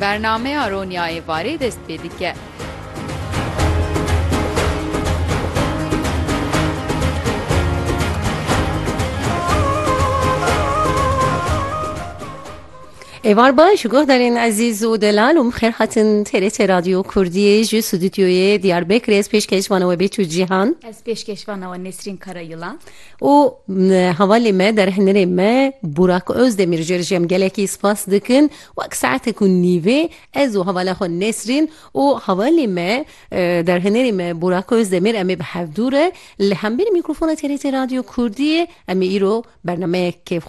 برنامه آرونیای واری دست که ایوار با شگاه دارین عزیز و دلال و خیر هاتن تریت رادیو کردی جو سودیتیوی دیار بکر از پیشکشوانه و بیتو جیهان. از پیشکشوانه و نسرین کرایلا و حوالی ما در هنری ما براک öz demir جرجم گلکی سپاس دکن. و اکساعت کن نیوه از و حواله خون نسرین. و حوالی ما در هنری ما براک öz demir امی به حفدوره لهم بیر میکروفون تریت رادیو کردی امی ایرو برنامه کیف